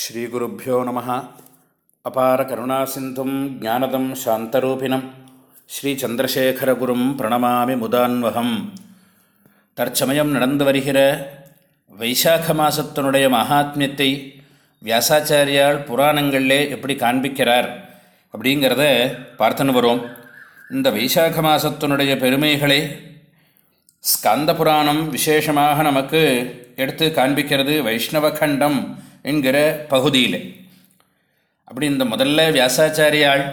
ஸ்ரீகுருப்போ நம. அபார கருணாசிந்தும் ஜானதம் சாந்தரூபிணம். ஸ்ரீச்சந்திரசேகரகுரும் பிரணமாமி முதான்வகம். தற்சமயம் நடந்து வருகிற வைசாக மாசத்தினுடைய மகாத்மியத்தை வியாசாச்சாரியால் புராணங்களிலே எப்படி காண்பிக்கிறார் அப்படிங்கிறத பார்த்துன்னு வரும். இந்த வைசாக மாசத்தினுடைய பெருமைகளை ஸ்கந்த புராணம் விசேஷமாக நமக்கு எடுத்து காண்பிக்கிறது வைஷ்ணவ கண்டம். என்கிற பகுதியில். அப்படி இந்த முதல்ல வியாசாச்சாரியால்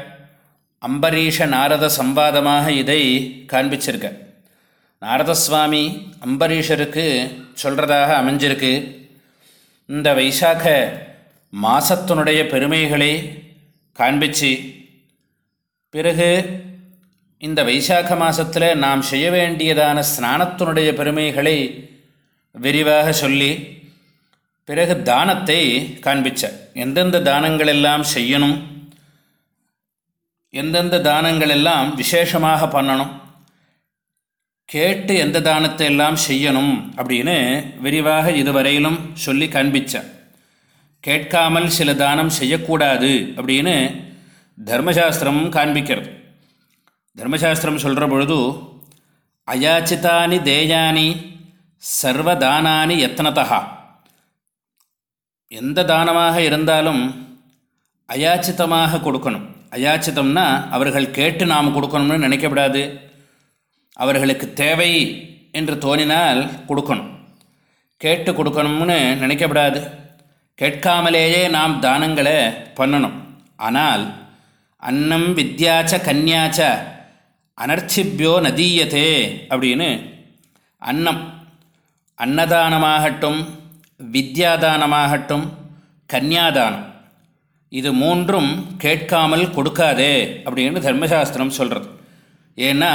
அம்பரீஷ நாரத சம்பாதமாக இதை காண்பிச்சிருக்க. நாரத சுவாமி அம்பரீஷருக்கு சொல்கிறதாக அமைஞ்சிருக்கு. இந்த வைசாக மாசத்தினுடைய பெருமைகளை காண்பிச்சு பிறகு இந்த வைசாக மாதத்தில் நாம் செய்ய வேண்டியதான ஸ்நானத்தினுடைய பெருமைகளை விரிவாக சொல்லி பிறகு தானத்தை காண்பிச்ச. எந்தெந்த தானங்கள் எல்லாம் செய்யணும்? எந்தெந்த தானங்கள் எல்லாம் விசேஷமாக பண்ணணும்? கேட்டு எந்த தானத்தை எல்லாம் செய்யணும்? அப்படின்னு விரிவாக இதுவரையிலும் சொல்லி காண்பித்தேன் கேட்காமல் சில தானம் செய்யக்கூடாது அப்படின்னு தர்மசாஸ்திரம் காண்பிக்கிறது. தர்மசாஸ்திரம் சொல்கிற பொழுது அயாச்சிதானி தேயானி சர்வதானானி யத்னதா எந்த தானமாக இருந்தாலும் அயாச்சிதமாக கொடுக்கணும். அயாச்சிதம்னா அவர்கள் கேட்டு நாம் கொடுக்கணும்னு நினைக்கப்படாது. அவர்களுக்கு தேவை என்று தோணினால் கொடுக்கணும். கேட்டு கொடுக்கணும்னு நினைக்கப்படாது. கேட்காமலேயே நாம் தானங்களை பண்ணணும். ஆனால் அன்னம் வித்யாச்ச கன்யாச்ச அனர்ச்சிபியோ நதீயத்தே அப்படின்னு அன்னம் அன்னதானமாகட்டும் வித்யாதானமாகட்டும் கன்யாதானம். இது மூன்றும் கேட்காமல் கொடுக்காதே அப்படின்னு தர்மசாஸ்திரம் சொல்கிறது ஏன்னா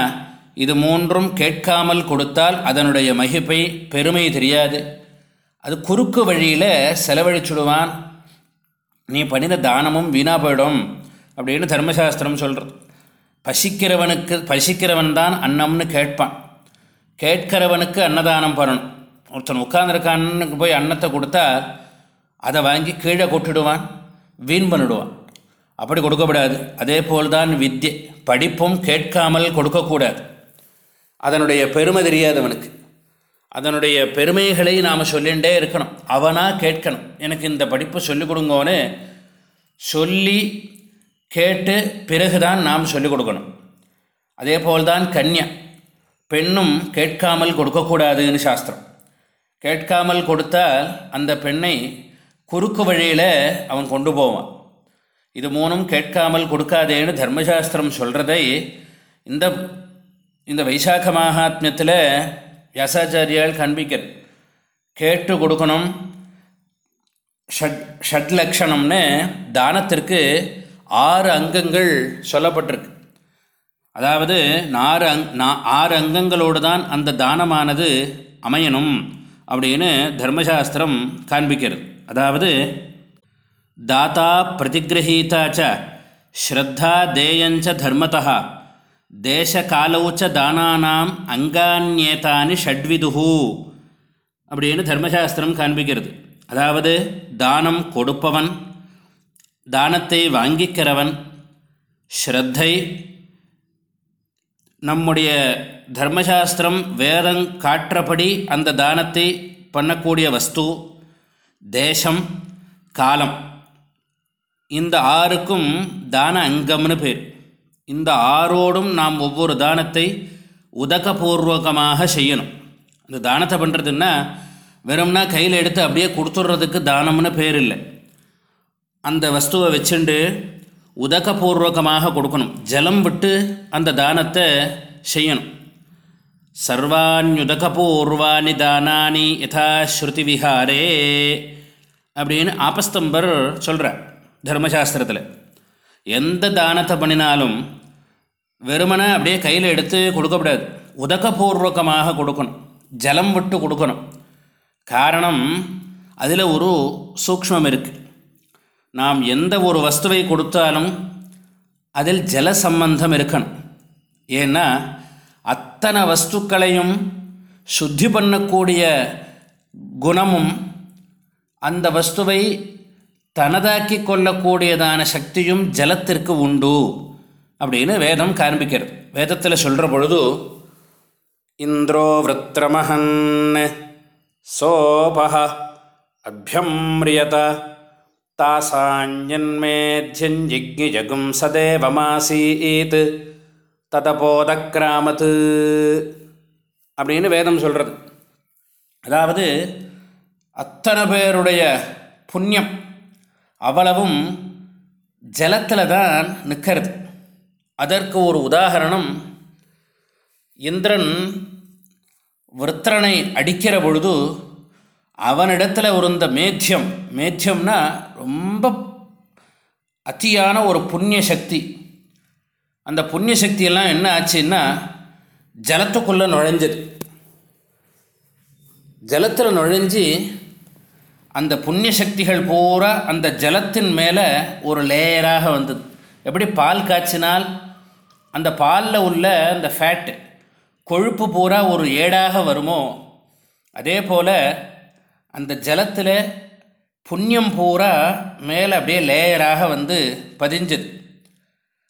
இது மூன்றும் கேட்காமல் கொடுத்தால் அதனுடைய மகிப்பை பெருமை தெரியாது. அது குறுக்கு வழியில் செலவழிச்சுடுவான். நீ பண்ணின தானமும் வீணாக போயிடும் அப்படின்னு தர்மசாஸ்திரம் சொல்கிறது பசிக்கிறவனுக்கு பசிக்கிறவன் தான் அன்னம்னு கேட்பான். கேட்கிறவனுக்கு அன்னதானம் பண்ணணும். ஒருத்தன் உட்காந்துருக்கான்னு போய் அன்னத்தை கொடுத்தா அதை வாங்கி கீழே கொட்டிடுவான் வீண் பண்ணிடுவான். அப்படி கொடுக்கக்கூடாது அதே போல்தான் வித்யை. படிப்பும் கேட்காமல் கொடுக்கக்கூடாது. அதனுடைய பெருமை தெரியாதவனுக்கு அதனுடைய பெருமைகளை நாம் சொல்லிகிட்டே இருக்கணும். அவனாக கேட்கணும். எனக்கு இந்த படிப்பு சொல்லிக் கொடுங்கோன்னு சொல்லி கேட்டு பிறகுதான் நாம் சொல்லிக் கொடுக்கணும். அதே போல்தான் கன்யா. பெண்ணும் கேட்காமல் கொடுக்கக்கூடாதுன்னு சாஸ்திரம். கேட்காமல் கொடுத்தால் அந்த பெண்ணை குறுக்கு வழியில் அவன் கொண்டு போவான். இது மூணும் கேட்காமல் கொடுக்காதேன்னு தர்மசாஸ்திரம் சொல்கிறதை இந்த இந்த வைசாக்க மகாத்மியத்தில் வியாசாச்சாரியால் காண்பிக்கிறது. கேட்டு கொடுக்கணும் ஷட் ஷட் லக்ஷணம்னு தானத்திற்கு ஆறு அங்கங்கள் சொல்லப்பட்டிருக்கு. அதாவது நாறு அங் ஆறு அங்கங்களோடு தான் அந்த தானமானது அமையணும். அப்படின்னு தர்மசாஸ்திரம் காண்பிக்கிறது. அதாவது தாத்தா பிரதிகிரகீதாச்ச ஸ்ரத்தா தேயஞ்ச தர்மத்தா தேசகாலவுச்ச தானானாம் அங்கான்யேதானி ஷட்விதுஹு அப்படின்னு தர்மசாஸ்திரம் காண்பிக்கிறது. அதாவது தானம் கொடுப்பவன் தானத்தை வாங்கிக்கிறவன் ஸ்ரத்தை நம்முடைய தர்மசாஸ்திரம் வேதம் காற்றபடி அந்த தானத்தை பண்ணக்கூடிய வஸ்து தேசம் காலம். இந்த ஆறுக்கும் தான அங்கம்னு பேர். இந்த ஆறோடும் நாம் ஒவ்வொரு தானத்தை உதகபூர்வகமாக செய்யணும். இந்த தானத்தை பண்ணுறதுன்னா வெறும்னா கையில் எடுத்து அப்படியே கொடுத்துட்றதுக்கு தானம்னு பேர் இல்லை. அந்த வஸ்துவை வச்சுண்டு உதகபூர்வகமாக கொடுக்கணும். ஜலம் விட்டு அந்த தானத்தை செய்யணும். சர்வாண்யுதகபூர்வாணி தானானி யதா ஸ்ருதி விஹாரே அப்படின்னு ஆபஸ்தம்பர் சொல்கிறார் தர்மசாஸ்திரத்தில். எந்த தானத்தை பண்ணினாலும் வெறுமனை அப்படியே கையில் எடுத்து கொடுக்கக்கூடாது உதகபூர்வகமாக கொடுக்கணும். ஜலம் விட்டு கொடுக்கணும். காரணம் அதில் ஒரு சூக்மம் இருக்குது நாம் எந்த ஒரு வஸ்துவை கொடுத்தாலும் அதில் ஜல சம்பந்தம் இருக்கணும். ஏன்னா அத்தனை வஸ்துக்களையும் சுத்தி பண்ணக்கூடிய குணமும் அந்த வஸ்துவை தனதாக்கி கொள்ளக்கூடியதான சக்தியும் ஜலத்திற்கு உண்டு அப்படின்னு வேதம் காண்பிக்கிறது. வேதத்தில் சொல்கிற பொழுது இந்திரோ விருத்திரமஹன் சோபஹ அபியம்ரியத தாசாஞ்சன்மேத்யஞ்சிக்ஞிஜகும் சதேவமாசீத் ததபோதக்கிராமத்து அப்படின்னு வேதம் சொல்கிறது அதாவது அத்தனை பேருடைய புண்ணியம் அவ்வளவும் ஜலத்தில் தான் நிற்கிறது. அதற்கு ஒரு உதாரணம் இந்திரன் விருத்திரனை அடிக்கிற பொழுது அவனிடத்தில் இருந்த மேத்தியம் மேத்தியம்னா ரொம்ப அத்தியான ஒரு புண்ணிய சக்தி. அந்த புண்ணிய சக்தியெல்லாம் என்ன ஆச்சுன்னா ஜலத்துக்குள்ளே நுழைஞ்சது. ஜலத்தில் நுழைஞ்சி அந்த புண்ணிய சக்திகள் பூரா அந்த ஜலத்தின் மேலே ஒரு லேயராக வந்தது. எப்படி பால் காய்ச்சினால் அந்த பாலில் உள்ள அந்த ஃபேட்டு கொழுப்பு பூரா ஒரு ஏடாக வருமோ அதே போல் அந்த ஜலத்தில் புண்ணியம் பூரா மேலே அப்படியே லேயராக வந்து பதிஞ்சது.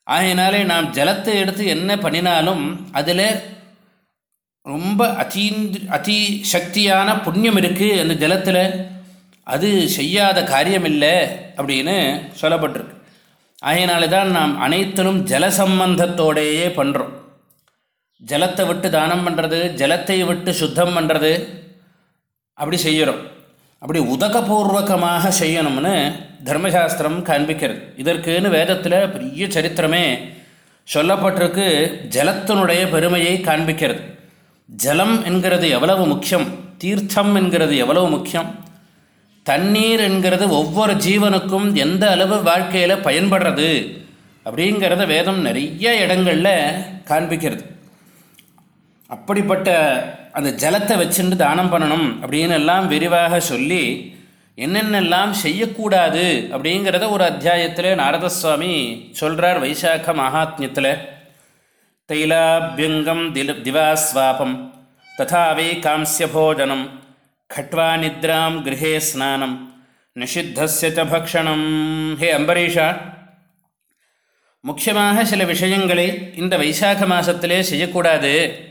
ஆகையினாலே நாம் ஜலத்தை எடுத்து என்ன பண்ணினாலும் அதில் ரொம்ப அதீந்த் அதி சக்தியான புண்ணியம் இருக்குது அந்த ஜலத்தில். அது செய்யாத காரியம் இல்லை அப்படின்னு சொல்லப்பட்டிருக்கு. ஆகையினால தான் நாம் அனைத்திலும் ஜல சம்பந்தத்தோடையே பண்ணுறோம் ஜலத்தை விட்டு தானம் பண்ணுறது ஜலத்தை விட்டு சுத்தம் பண்ணுறது அப்படி செய்கிறோம். அப்படி உதகபூர்வகமாக செய்யணும்னு தர்மசாஸ்திரம் காண்பிக்கிறது. இதற்குன்னு வேதத்தில் பெரிய சரித்திரமே சொல்லப்பட்டிருக்கு. ஜலத்தினுடைய பெருமையை காண்பிக்கிறது. ஜலம் என்கிறது எவ்வளவு முக்கியம்? தீர்த்தம் என்கிறது எவ்வளவு முக்கியம்? தண்ணீர் என்கிறது ஒவ்வொரு ஜீவனுக்கும் எந்த அளவு வாழ்க்கையில் பயன்படுறது? அப்படிங்கிறத வேதம் நிறைய இடங்களில் காண்பிக்கிறது. அப்படிப்பட்ட அந்த ஜலத்தை வச்சுட்டு தானம் பண்ணணும் அப்படின்னு எல்லாம் விரிவாக சொல்லி என்னென்னெல்லாம் செய்யக்கூடாது அப்படிங்கிறத ஒரு அத்தியாயத்தில் நாரதசுவாமி சொல்கிறார் வைசாக்க மகாத்மியத்தில். தைலாபியங்கம் தில் திவாஸ்வாபம் ததாவே காம்சிய போஜனம் கட்வா நித்ராம் கிரகே ஸ்நானம் நிஷித்தஸ்ய பக்ஷணம் ஹே அம்பரீஷா முக்கியமாக சில விஷயங்களை இந்த வைசாக மாதத்திலே செய்யக்கூடாது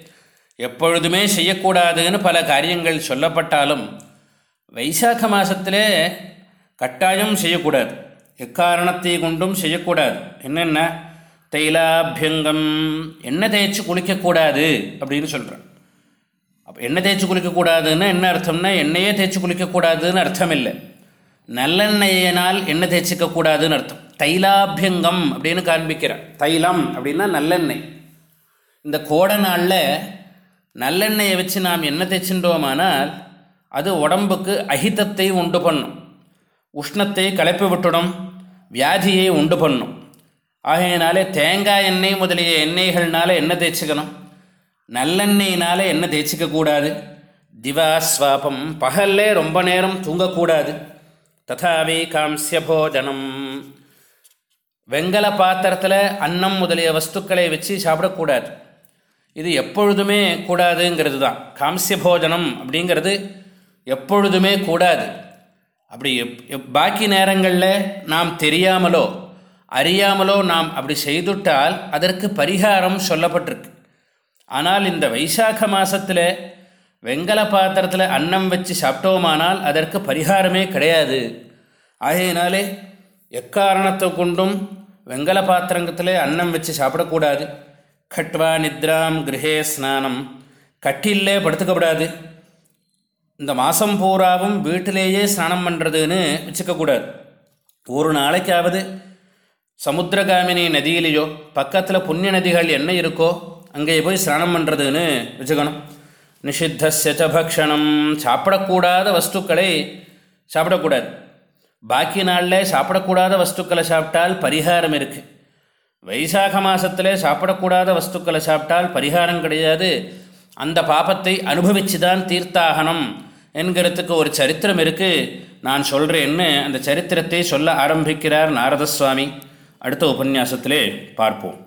எப்பொழுதுமே செய்யக்கூடாதுன்னு பல காரியங்கள் சொல்லப்பட்டாலும் வைசாக மாதத்திலே கட்டாயம் செய்யக்கூடாது. எக்காரணத்தை கொண்டும் செய்யக்கூடாது. என்னென்ன? தைலாபியங்கம். எண்ணெய் தேய்ச்சி குளிக்கக்கூடாது அப்படின்னு சொல்கிறேன் அப்போ எண்ணெய் தேய்ச்சி குளிக்கக்கூடாதுன்னு என்ன அர்த்தம்னா எண்ணெயே தேய்ச்சி குளிக்கக்கூடாதுன்னு அர்த்தம் இல்லை நல்லெண்ணெயினால் எண்ணெய் தேய்ச்சிக்கக்கூடாதுன்னு அர்த்தம். தைலாபியங்கம் அப்படின்னு காண்பிக்கிறேன். தைலம் அப்படின்னா நல்லெண்ணெய். இந்த கோடை நாளில் நல்லெண்ணெயை வச்சு நாம் எண்ணெய் தேய்ச்சின்றோமானால் அது உடம்புக்கு அஹிதத்தை உண்டு பண்ணும். உஷ்ணத்தை கலப்பி விட்டுடும் வியாதியை உண்டு பண்ணும். ஆகையினாலே தேங்காய் எண்ணெய் முதலிய எண்ணெய்கள்னால எண்ணெய் தேய்ச்சிக்கணும். நல்லெண்ணெயினால் எண்ணெய் தேய்ச்சிக்கக்கூடாது. திவா ஸ்வாபம் பகல்லே ரொம்ப நேரம் தூங்கக்கூடாது. ததாவே காம்சிய போஜனம். வெங்கல பாத்திரத்தில் அன்னம் முதலிய வஸ்துக்களை வச்சு சாப்பிடக்கூடாது. இது எப்பொழுதுமே கூடாதுங்கிறது தான் காம்சிய போஜனம் அப்படிங்கிறது எப்பொழுதுமே கூடாது. அப்படி எப் பாக்கி நேரங்களில் நாம் தெரியாமலோ அறியாமலோ நாம் அப்படி செய்துட்டால் அதற்கு பரிகாரம் சொல்லப்பட்டிருக்கு. ஆனால் இந்த வைசாக மாதத்தில் வெங்கல பாத்திரத்தில் அன்னம் வச்சு சாப்பிட்டோமானால் அதற்கு பரிகாரமே கிடையாது. ஆகையினாலே எக்காரணத்தை கொண்டும் வெங்கல பாத்திரத்தில் அன்னம் வச்சு சாப்பிடக்கூடாது. கட்வா நித்ராம் கிரகே ஸ்நானம். கட்டிலே படுத்துக்கப்படாது. இந்த மாதம் பூராவும் வீட்டிலேயே ஸ்நானம் பண்ணுறதுன்னு வச்சுக்கக்கூடாது. ஒரு நாளைக்காவது சமுத்திரகாமினி நதியிலேயோ பக்கத்தில் புண்ணிய நதிகள் என்ன இருக்கோ அங்கே போய் ஸ்நானம் பண்ணுறதுன்னு வச்சுக்கணும். நிஷித்த பக்ஷணம். சாப்பிடக்கூடாத வஸ்துக்களை சாப்பிடக்கூடாது. பாக்கி நாளில் சாப்பிடக்கூடாத வஸ்துக்களை சாப்பிட்டால் பரிகாரம் இருக்குது வைசாக மாதத்தில் சாப்பிடக்கூடாத வஸ்துக்களை சாப்பிட்டால் பரிகாரம் கிடையாது. அந்த பாபத்தை அனுபவித்து தான் தீர்த்தாகணும் என்கிறதுக்கு ஒரு சரித்திரம் இருக்குது நான் சொல்கிறேன்னு அந்த சரித்திரத்தை சொல்ல ஆரம்பிக்கிறார் நாரதசுவாமி. அடுத்த உபன்யாசத்திலே பார்ப்போம்.